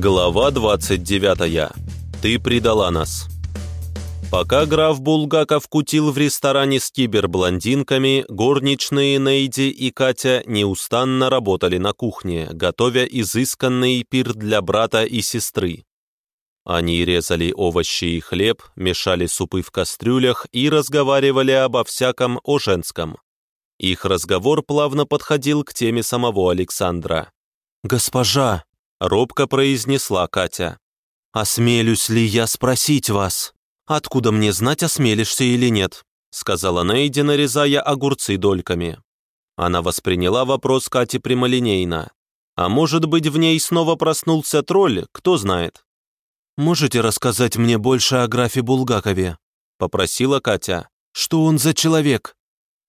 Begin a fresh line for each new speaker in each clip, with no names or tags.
Глава 29. Ты предала нас. Пока граф Булгаков кутил в ресторане с киберблондинками, горничные Нейди и Катя неустанно работали на кухне, готовя изысканный пир для брата и сестры. Они резали овощи и хлеб, мешали супы в кастрюлях и разговаривали обо всяком о женском. Их разговор плавно подходил к теме самого Александра. «Госпожа!» — робко произнесла Катя. «Осмелюсь ли я спросить вас? Откуда мне знать, осмелишься или нет?» — сказала Нейди, нарезая огурцы дольками. Она восприняла вопрос Кати прямолинейно. А может быть, в ней снова проснулся тролль, кто знает. «Можете рассказать мне больше о графе Булгакове?» — попросила Катя. «Что он за человек?»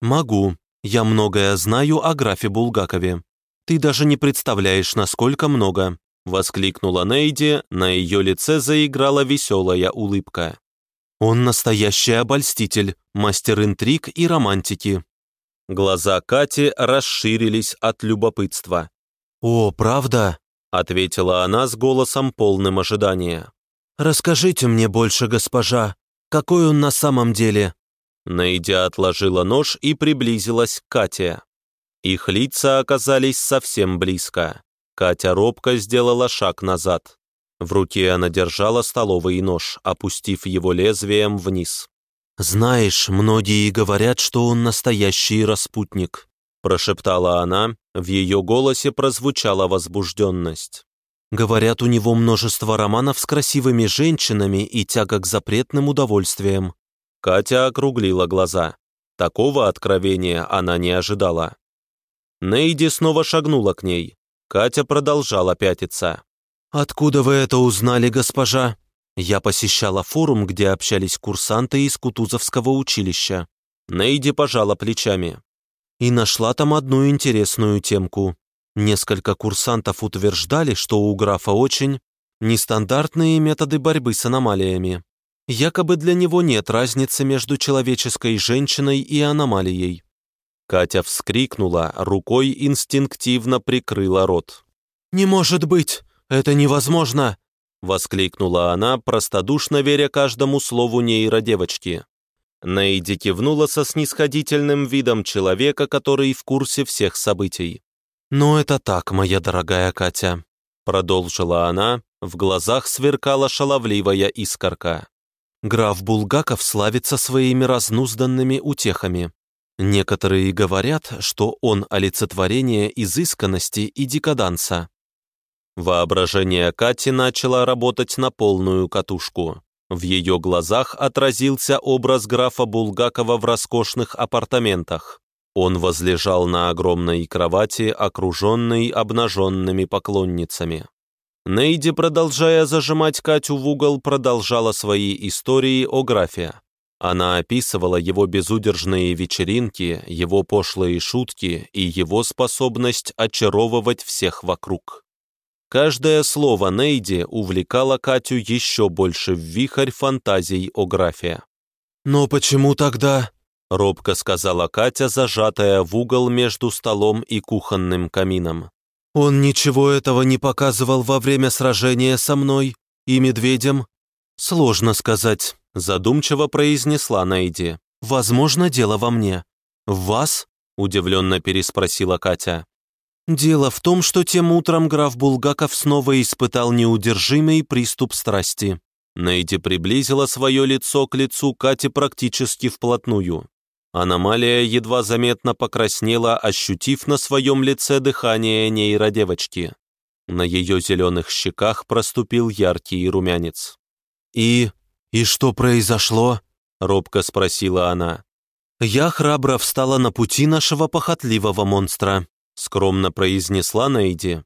«Могу. Я многое знаю о графе Булгакове. Ты даже не представляешь, насколько много», — воскликнула Нейди, на ее лице заиграла веселая улыбка. «Он настоящий обольститель, мастер интриг и романтики». Глаза Кати расширились от любопытства. «О, правда?» — ответила она с голосом полным ожидания. «Расскажите мне больше, госпожа, какой он на самом деле?» Найдя отложила нож и приблизилась к Кате. Их лица оказались совсем близко. Катя робко сделала шаг назад. В руке она держала столовый нож, опустив его лезвием вниз. «Знаешь, многие говорят, что он настоящий распутник», прошептала она, в ее голосе прозвучала возбужденность. «Говорят, у него множество романов с красивыми женщинами и тяга к запретным удовольствиям». Катя округлила глаза. Такого откровения она не ожидала. Нейди снова шагнула к ней. Катя продолжала пятиться. «Откуда вы это узнали, госпожа?» Я посещала форум, где общались курсанты из Кутузовского училища. Нейди пожала плечами. И нашла там одну интересную темку. Несколько курсантов утверждали, что у графа очень нестандартные методы борьбы с аномалиями. Якобы для него нет разницы между человеческой женщиной и аномалией. Катя вскрикнула, рукой инстинктивно прикрыла рот. «Не может быть! Это невозможно!» Воскликнула она, простодушно веря каждому слову нейродевочки. Нейди кивнула со снисходительным видом человека, который в курсе всех событий. «Но это так, моя дорогая Катя», — продолжила она, в глазах сверкала шаловливая искорка. «Граф Булгаков славится своими разнузданными утехами. Некоторые говорят, что он олицетворение изысканности и декаданса. Воображение Кати начало работать на полную катушку. В ее глазах отразился образ графа Булгакова в роскошных апартаментах. Он возлежал на огромной кровати, окруженной обнаженными поклонницами. Нейди, продолжая зажимать Катю в угол, продолжала свои истории о графе. Она описывала его безудержные вечеринки, его пошлые шутки и его способность очаровывать всех вокруг. Каждое слово Нейди увлекало Катю еще больше в вихрь фантазий о графе. «Но почему тогда?» — робко сказала Катя, зажатая в угол между столом и кухонным камином. «Он ничего этого не показывал во время сражения со мной и медведем?» «Сложно сказать», задумчиво произнесла Найди. «Возможно, дело во мне». «В вас?» – удивленно переспросила Катя. «Дело в том, что тем утром граф Булгаков снова испытал неудержимый приступ страсти». Найди приблизила свое лицо к лицу Кати практически вплотную. Аномалия едва заметно покраснела, ощутив на своем лице дыхание нейродевочки. На ее зеленых щеках проступил яркий румянец. «И «И что произошло?» — робко спросила она. «Я храбро встала на пути нашего похотливого монстра», — скромно произнесла Нейди.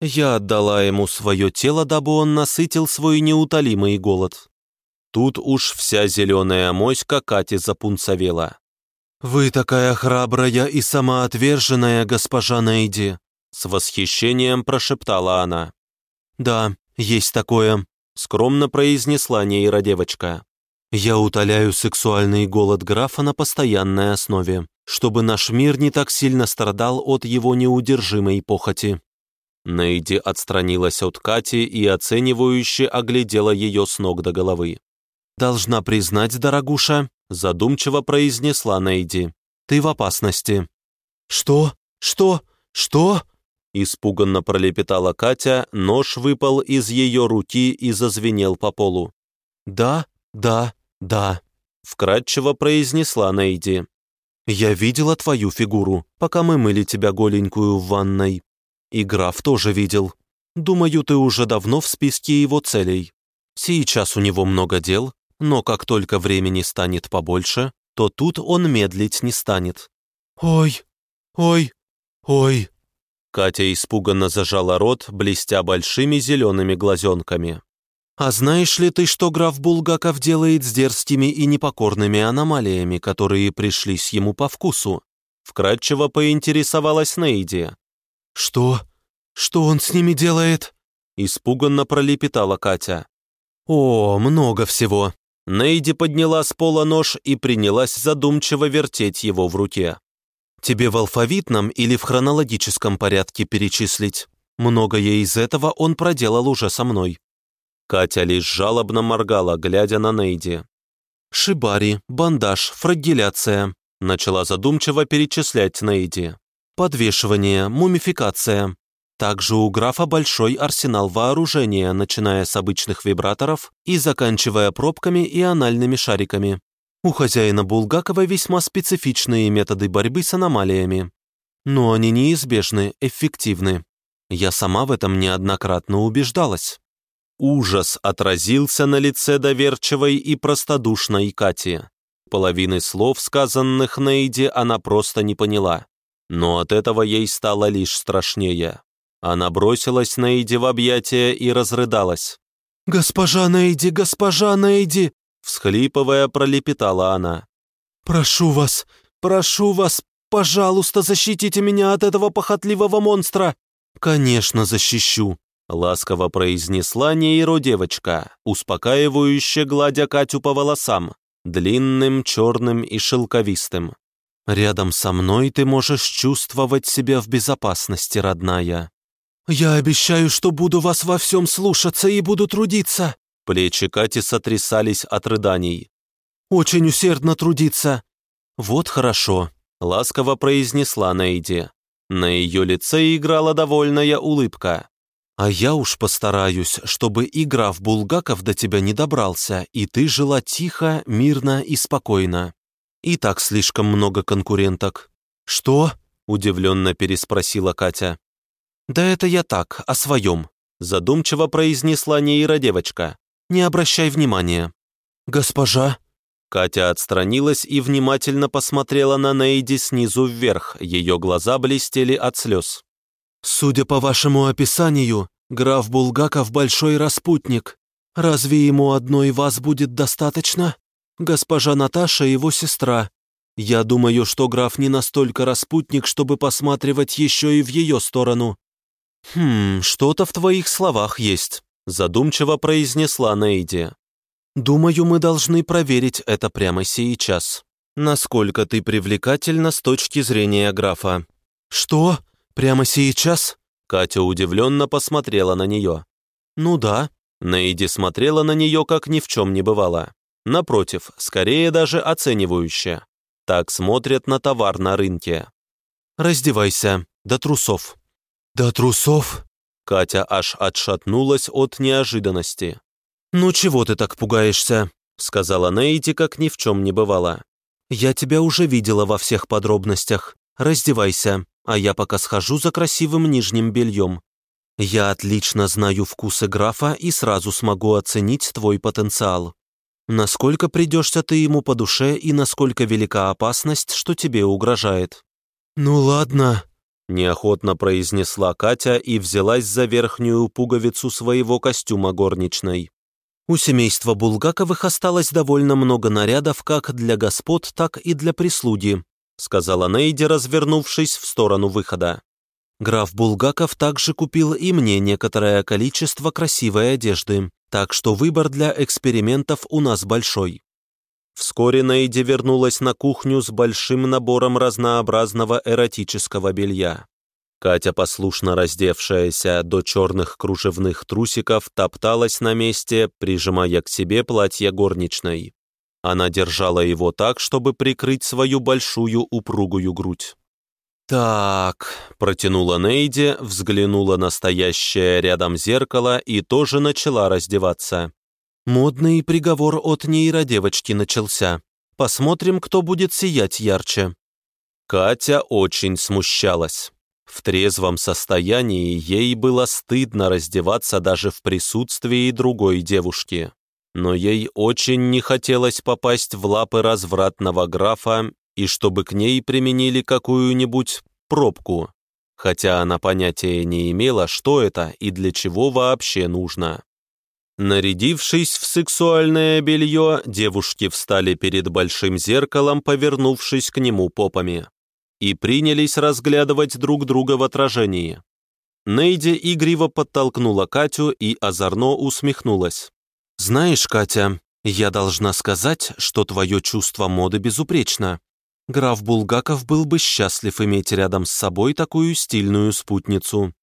«Я отдала ему свое тело, дабы он насытил свой неутолимый голод». Тут уж вся зеленая моська Кати запунцовела. «Вы такая храбрая и самоотверженная, госпожа Нейди», с восхищением прошептала она. «Да, есть такое», скромно произнесла нейродевочка. «Я утоляю сексуальный голод графа на постоянной основе, чтобы наш мир не так сильно страдал от его неудержимой похоти». Нейди отстранилась от Кати и оценивающе оглядела ее с ног до головы. «Должна признать, дорогуша», — задумчиво произнесла Нейди. «Ты в опасности». «Что? Что? Что?» Испуганно пролепетала Катя, нож выпал из ее руки и зазвенел по полу. «Да, да, да», — вкратчиво произнесла Нейди. «Я видела твою фигуру, пока мы мыли тебя голенькую в ванной. И граф тоже видел. Думаю, ты уже давно в списке его целей. Сейчас у него много дел, но как только времени станет побольше, то тут он медлить не станет». «Ой, ой, ой», Катя испуганно зажала рот, блестя большими зелеными глазенками. «А знаешь ли ты, что граф Булгаков делает с дерзкими и непокорными аномалиями, которые пришлись ему по вкусу?» Вкратчиво поинтересовалась Нейди. «Что? Что он с ними делает?» Испуганно пролепетала Катя. «О, много всего!» Нейди подняла с пола нож и принялась задумчиво вертеть его в руке. Тебе в алфавитном или в хронологическом порядке перечислить? Многое из этого он проделал уже со мной». Катя лишь жалобно моргала, глядя на Нейди. «Шибари, бандаж, фрагиляция», — начала задумчиво перечислять Нейди. «Подвешивание, мумификация. Также у графа большой арсенал вооружения, начиная с обычных вибраторов и заканчивая пробками и анальными шариками. У хозяина Булгакова весьма специфичные методы борьбы с аномалиями. Но они неизбежны, эффективны. Я сама в этом неоднократно убеждалась. Ужас отразился на лице доверчивой и простодушной Кати. Половины слов, сказанных Нейди, она просто не поняла. Но от этого ей стало лишь страшнее. Она бросилась Нейди в объятия и разрыдалась. «Госпожа Нейди, госпожа Нейди, Всхлипывая, пролепетала она. «Прошу вас, прошу вас, пожалуйста, защитите меня от этого похотливого монстра!» «Конечно, защищу», — ласково произнесла нейро-девочка, успокаивающе гладя Катю по волосам, длинным, черным и шелковистым. «Рядом со мной ты можешь чувствовать себя в безопасности, родная». «Я обещаю, что буду вас во всем слушаться и буду трудиться», Плечи Кати сотрясались от рыданий. «Очень усердно трудиться!» «Вот хорошо», — ласково произнесла Нейди. На ее лице играла довольная улыбка. «А я уж постараюсь, чтобы игра в Булгаков до тебя не добрался, и ты жила тихо, мирно и спокойно. И так слишком много конкуренток». «Что?» — удивленно переспросила Катя. «Да это я так, о своем», — задумчиво произнесла нейродевочка. Не обращай внимания». «Госпожа?» Катя отстранилась и внимательно посмотрела на Нейди снизу вверх, ее глаза блестели от слез. «Судя по вашему описанию, граф Булгаков большой распутник. Разве ему одной вас будет достаточно? Госпожа Наташа его сестра. Я думаю, что граф не настолько распутник, чтобы посматривать еще и в ее сторону». «Хм, что-то в твоих словах есть задумчиво произнесла Нейди. «Думаю, мы должны проверить это прямо сейчас. Насколько ты привлекательна с точки зрения графа». «Что? Прямо сейчас?» Катя удивленно посмотрела на нее. «Ну да». Нейди смотрела на нее, как ни в чем не бывало. Напротив, скорее даже оценивающе. Так смотрят на товар на рынке. «Раздевайся, до трусов». «До трусов?» Катя аж отшатнулась от неожиданности. «Ну чего ты так пугаешься?» — сказала Нейти, как ни в чем не бывало. «Я тебя уже видела во всех подробностях. Раздевайся, а я пока схожу за красивым нижним бельем. Я отлично знаю вкусы графа и сразу смогу оценить твой потенциал. Насколько придешься ты ему по душе и насколько велика опасность, что тебе угрожает». «Ну ладно», неохотно произнесла Катя и взялась за верхнюю пуговицу своего костюма горничной. У семейства Булгаковых осталось довольно много нарядов как для господ, так и для прислуги, сказала Нейди, развернувшись в сторону выхода. Граф Булгаков также купил и мне некоторое количество красивой одежды, так что выбор для экспериментов у нас большой. Вскоре Нейди вернулась на кухню с большим набором разнообразного эротического белья. Катя, послушно раздевшаяся до черных кружевных трусиков, топталась на месте, прижимая к себе платье горничной. Она держала его так, чтобы прикрыть свою большую упругую грудь. «Так», — протянула Нейди, взглянула на стоящее рядом зеркало и тоже начала раздеваться. «Модный приговор от нейродевочки начался. Посмотрим, кто будет сиять ярче». Катя очень смущалась. В трезвом состоянии ей было стыдно раздеваться даже в присутствии другой девушки. Но ей очень не хотелось попасть в лапы развратного графа и чтобы к ней применили какую-нибудь пробку, хотя она понятия не имела, что это и для чего вообще нужно. Нарядившись в сексуальное белье, девушки встали перед большим зеркалом, повернувшись к нему попами и принялись разглядывать друг друга в отражении. Нейди игриво подтолкнула Катю и озорно усмехнулась. «Знаешь, Катя, я должна сказать, что твое чувство моды безупречно. Граф Булгаков был бы счастлив иметь рядом с собой такую стильную спутницу».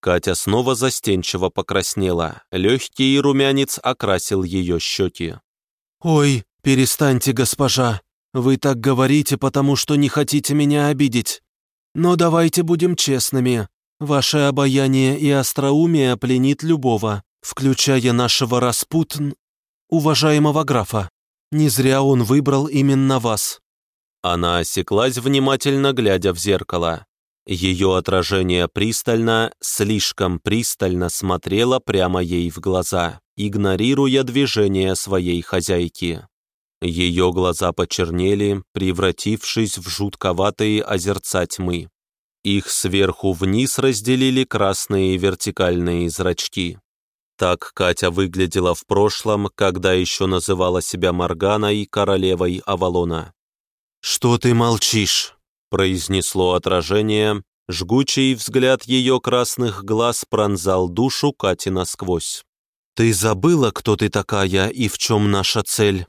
Катя снова застенчиво покраснела, легкий румянец окрасил ее щеки. «Ой, перестаньте, госпожа, вы так говорите, потому что не хотите меня обидеть. Но давайте будем честными. Ваше обаяние и остроумие пленит любого, включая нашего Распутн, уважаемого графа. Не зря он выбрал именно вас». Она осеклась, внимательно глядя в зеркало. Ее отражение пристально, слишком пристально смотрело прямо ей в глаза, игнорируя движения своей хозяйки. Ее глаза почернели, превратившись в жутковатые озерца тьмы. Их сверху вниз разделили красные вертикальные зрачки. Так Катя выглядела в прошлом, когда еще называла себя Морганой, королевой Авалона. «Что ты молчишь?» — произнесло отражение. Жгучий взгляд ее красных глаз пронзал душу Кати насквозь. «Ты забыла, кто ты такая и в чем наша цель?»